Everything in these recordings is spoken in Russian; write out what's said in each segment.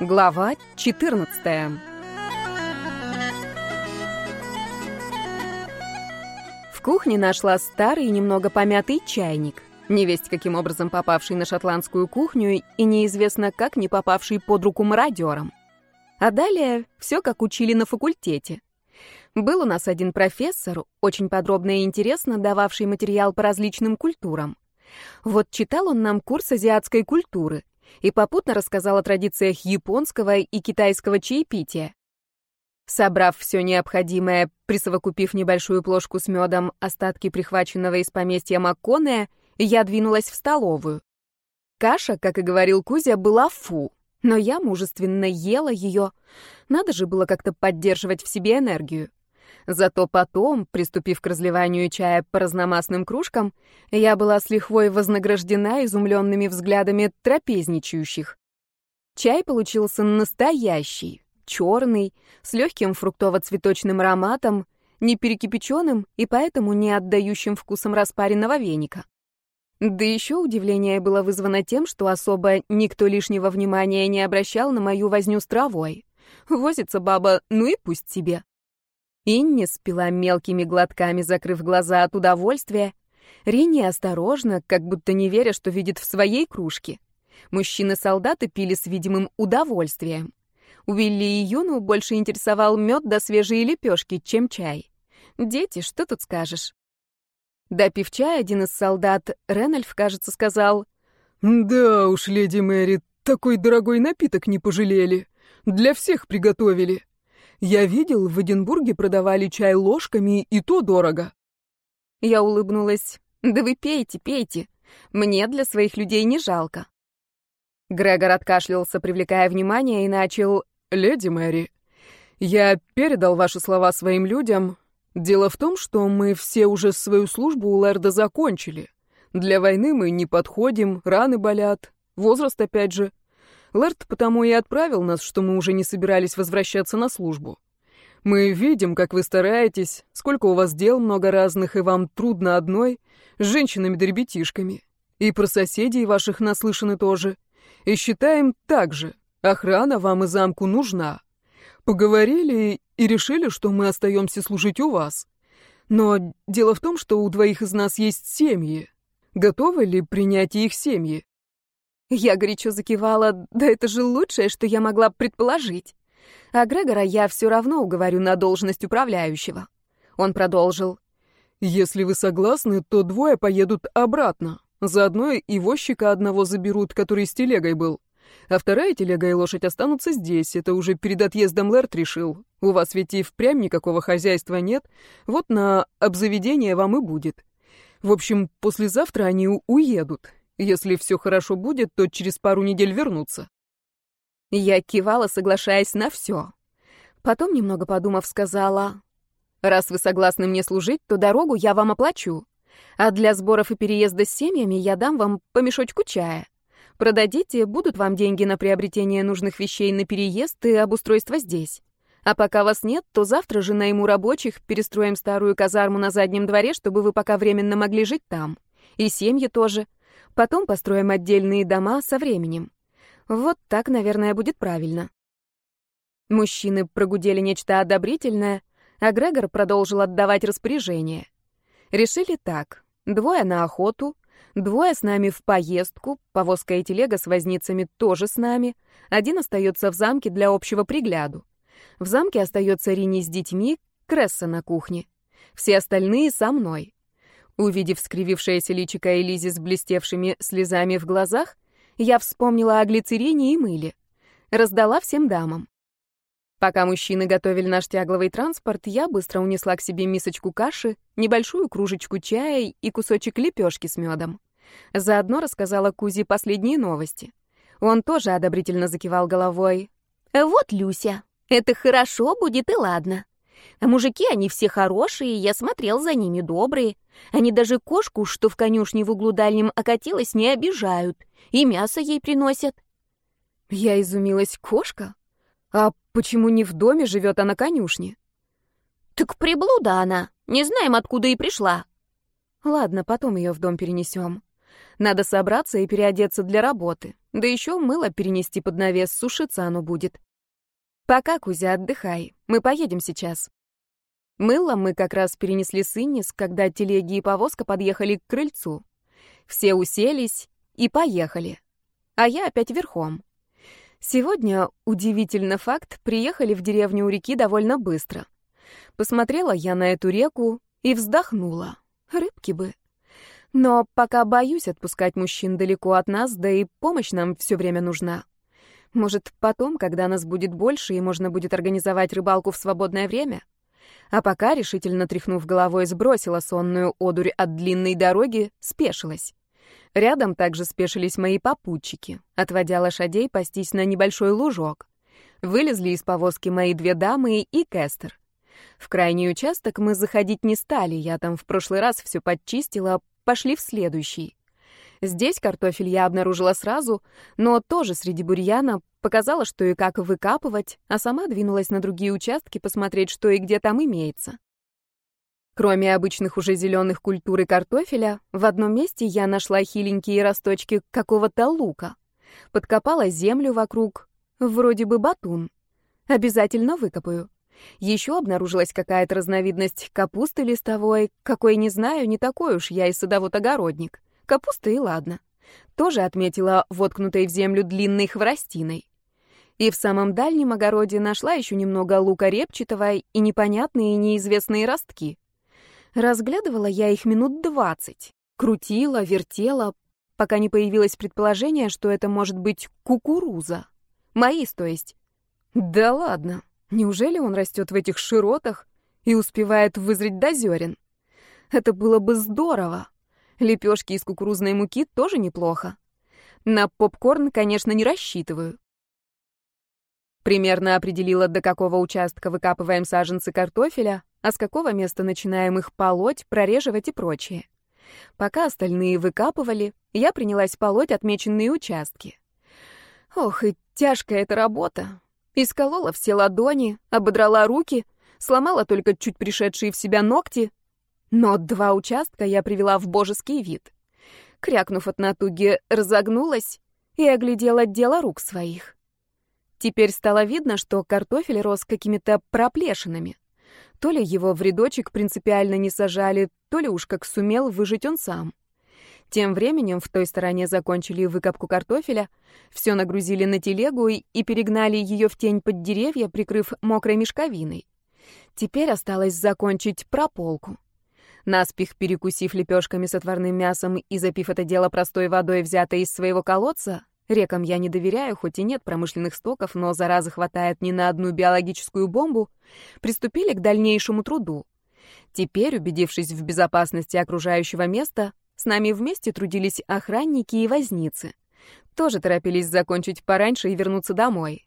Глава 14 В кухне нашла старый немного помятый чайник, невесть каким образом попавший на шотландскую кухню и неизвестно как не попавший под руку мародерам. А далее все как учили на факультете. Был у нас один профессор, очень подробно и интересно дававший материал по различным культурам. Вот читал он нам курс азиатской культуры и попутно рассказал о традициях японского и китайского чаепития. Собрав все необходимое, присовокупив небольшую плошку с медом, остатки прихваченного из поместья Макконе, я двинулась в столовую. Каша, как и говорил Кузя, была фу, но я мужественно ела ее. Надо же было как-то поддерживать в себе энергию. Зато потом, приступив к разливанию чая по разномастным кружкам, я была с лихвой вознаграждена изумленными взглядами трапезничающих. Чай получился настоящий, черный, с легким фруктово-цветочным ароматом, не перекипяченным и поэтому не отдающим вкусом распаренного веника. Да еще удивление было вызвано тем, что особо никто лишнего внимания не обращал на мою возню с травой. Возится баба, ну и пусть себе. Инни спила мелкими глотками, закрыв глаза от удовольствия. Ринни осторожно, как будто не веря, что видит в своей кружке. Мужчины-солдаты пили с видимым удовольствием. У Вилли и Юну больше интересовал мед да свежие лепешки, чем чай. Дети, что тут скажешь? Допив чай, один из солдат, Ренальф, кажется, сказал, «Да уж, леди Мэри, такой дорогой напиток не пожалели. Для всех приготовили». Я видел, в Эдинбурге продавали чай ложками, и то дорого. Я улыбнулась. Да вы пейте, пейте. Мне для своих людей не жалко. Грегор откашлялся, привлекая внимание, и начал... «Леди Мэри, я передал ваши слова своим людям. Дело в том, что мы все уже свою службу у Лэрда закончили. Для войны мы не подходим, раны болят, возраст опять же. Лэрд потому и отправил нас, что мы уже не собирались возвращаться на службу. Мы видим, как вы стараетесь, сколько у вас дел много разных, и вам трудно одной, с женщинами да ребятишками. И про соседей ваших наслышаны тоже. И считаем так же. Охрана вам и замку нужна. Поговорили и решили, что мы остаемся служить у вас. Но дело в том, что у двоих из нас есть семьи. Готовы ли принять их семьи? Я горячо закивала, да это же лучшее, что я могла предположить. А Грегора я все равно уговорю на должность управляющего. Он продолжил. «Если вы согласны, то двое поедут обратно. Заодно и возчика одного заберут, который с телегой был. А вторая телега и лошадь останутся здесь. Это уже перед отъездом Лэрт решил. У вас ведь и впрямь никакого хозяйства нет. Вот на обзаведение вам и будет. В общем, послезавтра они уедут. Если все хорошо будет, то через пару недель вернутся. Я кивала, соглашаясь на все. Потом, немного подумав, сказала, «Раз вы согласны мне служить, то дорогу я вам оплачу. А для сборов и переезда с семьями я дам вам по мешочку чая. Продадите, будут вам деньги на приобретение нужных вещей на переезд и обустройство здесь. А пока вас нет, то завтра же найму рабочих, перестроим старую казарму на заднем дворе, чтобы вы пока временно могли жить там. И семьи тоже. Потом построим отдельные дома со временем. Вот так, наверное, будет правильно. Мужчины прогудели нечто одобрительное, а Грегор продолжил отдавать распоряжение. Решили так. Двое на охоту, двое с нами в поездку, повозка и телега с возницами тоже с нами, один остается в замке для общего пригляду. В замке остается Рини с детьми, Кресса на кухне. Все остальные со мной. Увидев скривившееся личико Элизи с блестевшими слезами в глазах, я вспомнила о глицерине и мыле. Раздала всем дамам. Пока мужчины готовили наш тягловый транспорт, я быстро унесла к себе мисочку каши, небольшую кружечку чая и кусочек лепешки с медом. Заодно рассказала Кузе последние новости. Он тоже одобрительно закивал головой. «Вот, Люся, это хорошо будет и ладно. А мужики, они все хорошие, я смотрел за ними, добрые. Они даже кошку, что в конюшне в углу дальнем окатилась, не обижают. И мясо ей приносят. Я изумилась, кошка? А почему не в доме живет, а на конюшне? Так приблуда она. Не знаем, откуда и пришла. Ладно, потом ее в дом перенесем. Надо собраться и переодеться для работы. Да еще мыло перенести под навес, сушиться оно будет. Пока, Кузя, отдыхай. Мы поедем сейчас. Мыло мы как раз перенесли с Иннис, когда телеги и повозка подъехали к крыльцу. Все уселись и поехали. А я опять верхом. Сегодня, удивительно факт, приехали в деревню у реки довольно быстро. Посмотрела я на эту реку и вздохнула. Рыбки бы. Но пока боюсь отпускать мужчин далеко от нас, да и помощь нам все время нужна. Может, потом, когда нас будет больше и можно будет организовать рыбалку в свободное время? А пока, решительно тряхнув головой, сбросила сонную одурь от длинной дороги, спешилась. Рядом также спешились мои попутчики, отводя лошадей пастись на небольшой лужок. Вылезли из повозки мои две дамы и Кестер. В крайний участок мы заходить не стали, я там в прошлый раз все подчистила, пошли в следующий. Здесь картофель я обнаружила сразу, но тоже среди бурьяна показала, что и как выкапывать, а сама двинулась на другие участки посмотреть, что и где там имеется. Кроме обычных уже зеленых культур и картофеля, в одном месте я нашла хиленькие росточки какого-то лука. Подкопала землю вокруг, вроде бы батун. Обязательно выкопаю. Еще обнаружилась какая-то разновидность капусты листовой, какой не знаю, не такой уж я и садовод-огородник. Капуста и ладно. Тоже отметила воткнутой в землю длинной хворостиной. И в самом дальнем огороде нашла еще немного лука репчатого и непонятные неизвестные ростки. Разглядывала я их минут двадцать. Крутила, вертела, пока не появилось предположение, что это может быть кукуруза. Маис, то есть. Да ладно. Неужели он растет в этих широтах и успевает вызреть до зерен? Это было бы здорово. Лепешки из кукурузной муки тоже неплохо. На попкорн, конечно, не рассчитываю. Примерно определила, до какого участка выкапываем саженцы картофеля, а с какого места начинаем их полоть, прореживать и прочее. Пока остальные выкапывали, я принялась полоть отмеченные участки. Ох, и тяжкая эта работа. Исколола все ладони, ободрала руки, сломала только чуть пришедшие в себя ногти. Но два участка я привела в божеский вид. Крякнув от натуги, разогнулась и оглядела дело рук своих. Теперь стало видно, что картофель рос какими-то проплешинами. То ли его в рядочек принципиально не сажали, то ли уж как сумел выжить он сам. Тем временем в той стороне закончили выкопку картофеля, все нагрузили на телегу и, и перегнали ее в тень под деревья, прикрыв мокрой мешковиной. Теперь осталось закончить прополку. Наспех перекусив лепешками с отварным мясом и запив это дело простой водой, взятой из своего колодца, рекам я не доверяю, хоть и нет промышленных стоков, но заразы хватает не на одну биологическую бомбу, приступили к дальнейшему труду. Теперь, убедившись в безопасности окружающего места, с нами вместе трудились охранники и возницы. Тоже торопились закончить пораньше и вернуться домой.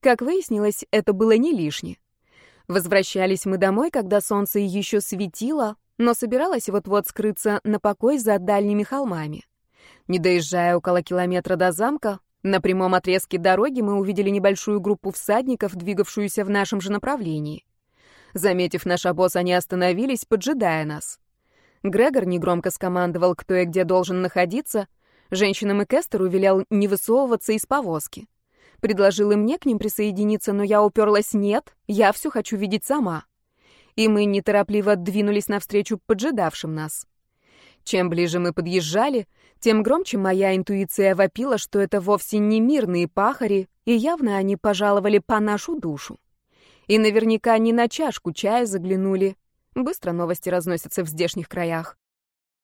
Как выяснилось, это было не лишне. Возвращались мы домой, когда солнце еще светило, но собиралось вот-вот скрыться на покой за дальними холмами. Не доезжая около километра до замка, на прямом отрезке дороги мы увидели небольшую группу всадников, двигавшуюся в нашем же направлении. Заметив наш обоз, они остановились, поджидая нас. Грегор негромко скомандовал, кто и где должен находиться. Женщинам и Кестеру велел не высовываться из повозки. Предложил и мне к ним присоединиться, но я уперлась «нет, я все хочу видеть сама». И мы неторопливо двинулись навстречу поджидавшим нас. Чем ближе мы подъезжали, тем громче моя интуиция вопила, что это вовсе не мирные пахари, и явно они пожаловали по нашу душу. И наверняка не на чашку чая заглянули, Быстро новости разносятся в здешних краях.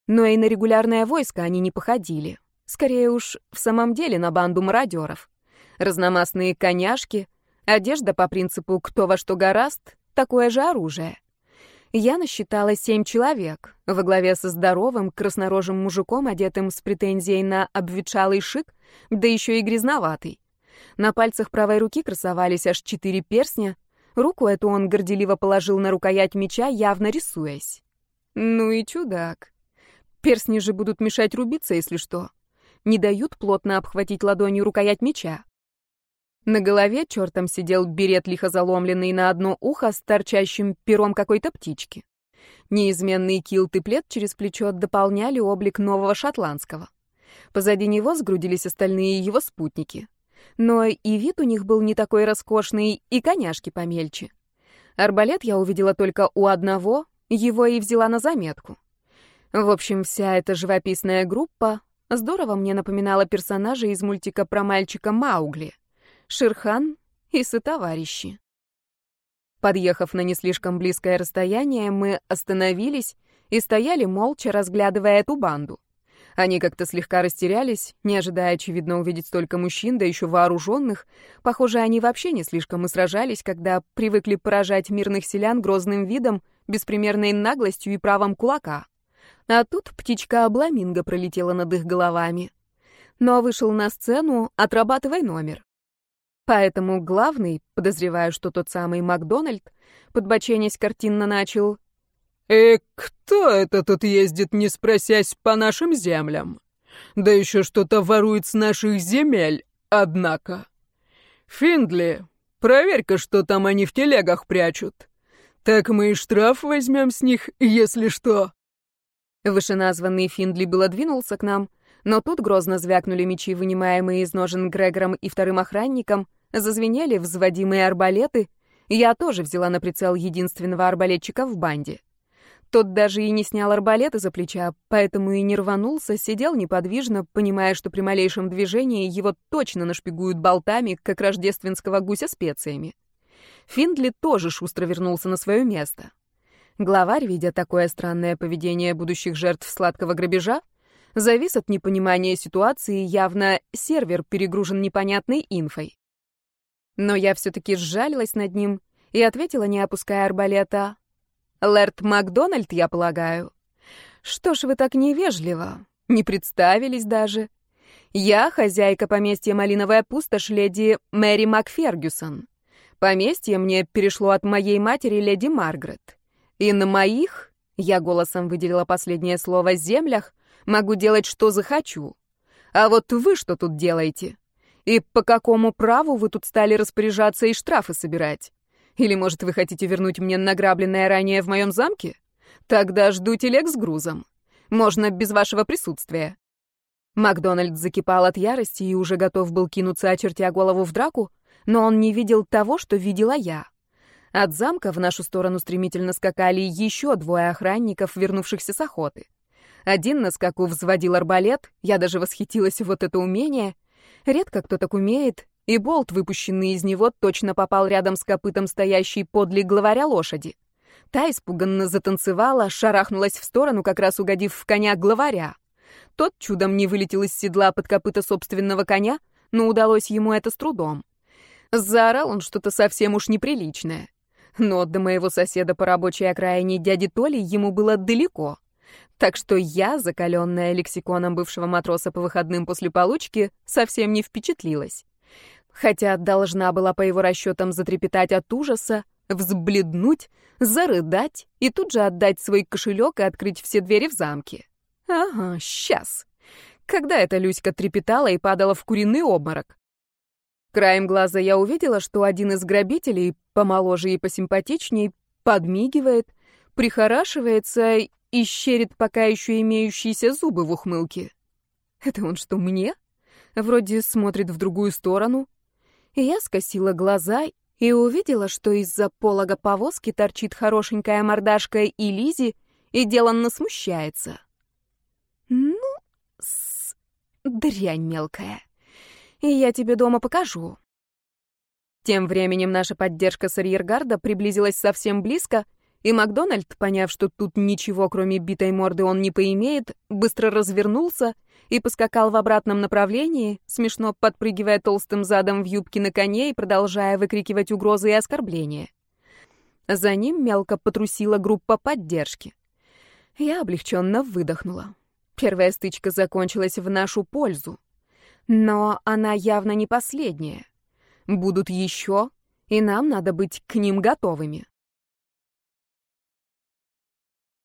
Но и на регулярное войско они не походили. Скорее уж, в самом деле на банду мародеров. Разномастные коняшки, одежда по принципу «кто во что гораст», такое же оружие. Я насчитала семь человек, во главе со здоровым, краснорожим мужиком, одетым с претензией на обветшалый шик, да еще и грязноватый. На пальцах правой руки красовались аж четыре перстня, Руку эту он горделиво положил на рукоять меча, явно рисуясь. Ну и чудак. Перстни же будут мешать рубиться, если что. Не дают плотно обхватить ладонью рукоять меча. На голове чертом сидел берет лихо заломленный на одно ухо с торчащим пером какой-то птички. Неизменный килт и плед через плечо дополняли облик нового шотландского. Позади него сгрудились остальные его спутники. Но и вид у них был не такой роскошный, и коняшки помельче. Арбалет я увидела только у одного, его и взяла на заметку. В общем, вся эта живописная группа здорово мне напоминала персонажа из мультика про мальчика Маугли. Шерхан и сотоварищи. Подъехав на не слишком близкое расстояние, мы остановились и стояли молча, разглядывая эту банду. Они как-то слегка растерялись, не ожидая, очевидно, увидеть столько мужчин, да еще вооруженных. Похоже, они вообще не слишком и сражались, когда привыкли поражать мирных селян грозным видом, беспримерной наглостью и правом кулака. А тут птичка Обламинго пролетела над их головами. Но вышел на сцену «Отрабатывай номер». Поэтому главный, подозреваю, что тот самый Макдональд, подбоченясь картинно начал «И кто это тут ездит, не спросясь, по нашим землям? Да еще что-то ворует с наших земель, однако. Финдли, проверь-ка, что там они в телегах прячут. Так мы и штраф возьмем с них, если что». Вышеназванный Финдли было двинулся к нам, но тут грозно звякнули мечи, вынимаемые из ножен Грегором и вторым охранником, зазвенели взводимые арбалеты, я тоже взяла на прицел единственного арбалетчика в банде. Тот даже и не снял арбалет из-за плеча, поэтому и не рванулся, сидел неподвижно, понимая, что при малейшем движении его точно нашпигуют болтами, как рождественского гуся специями. Финдли тоже шустро вернулся на свое место. Главарь, видя такое странное поведение будущих жертв сладкого грабежа, завис от непонимания ситуации, явно сервер перегружен непонятной инфой. Но я все-таки сжалилась над ним и ответила, не опуская арбалета, Лэрд Макдональд, я полагаю. Что ж вы так невежливо? Не представились даже. Я хозяйка поместья Малиновая пустошь леди Мэри Макфергюсон. Поместье мне перешло от моей матери леди Маргарет. И на моих, я голосом выделила последнее слово, землях, могу делать, что захочу. А вот вы что тут делаете? И по какому праву вы тут стали распоряжаться и штрафы собирать? Или, может, вы хотите вернуть мне награбленное ранее в моем замке? Тогда жду телег с грузом. Можно без вашего присутствия». Макдональд закипал от ярости и уже готов был кинуться, очертя голову в драку, но он не видел того, что видела я. От замка в нашу сторону стремительно скакали еще двое охранников, вернувшихся с охоты. Один на скаку взводил арбалет, я даже восхитилась вот это умение. Редко кто так умеет, и болт, выпущенный из него, точно попал рядом с копытом стоящей подле главаря лошади. Та испуганно затанцевала, шарахнулась в сторону, как раз угодив в коня главаря. Тот чудом не вылетел из седла под копыта собственного коня, но удалось ему это с трудом. Заорал он что-то совсем уж неприличное. Но до моего соседа по рабочей окраине дяди Толи ему было далеко. Так что я, закаленная лексиконом бывшего матроса по выходным после получки, совсем не впечатлилась хотя должна была по его расчетам затрепетать от ужаса, взбледнуть, зарыдать и тут же отдать свой кошелек и открыть все двери в замке. Ага, сейчас. Когда эта Люська трепетала и падала в куриный обморок? Краем глаза я увидела, что один из грабителей, помоложе и посимпатичней, подмигивает, прихорашивается и щерит пока еще имеющиеся зубы в ухмылке. Это он что, мне? Вроде смотрит в другую сторону, я скосила глаза и увидела, что из-за полога повозки торчит хорошенькая мордашка и Лизи и деланно смущается. «Ну, с... дрянь мелкая. И я тебе дома покажу». Тем временем наша поддержка с арьергарда приблизилась совсем близко, и Макдональд, поняв, что тут ничего, кроме битой морды, он не поимеет, быстро развернулся и поскакал в обратном направлении, смешно подпрыгивая толстым задом в юбке на коне и продолжая выкрикивать угрозы и оскорбления. За ним мелко потрусила группа поддержки. Я облегченно выдохнула. Первая стычка закончилась в нашу пользу. Но она явно не последняя. Будут еще, и нам надо быть к ним готовыми.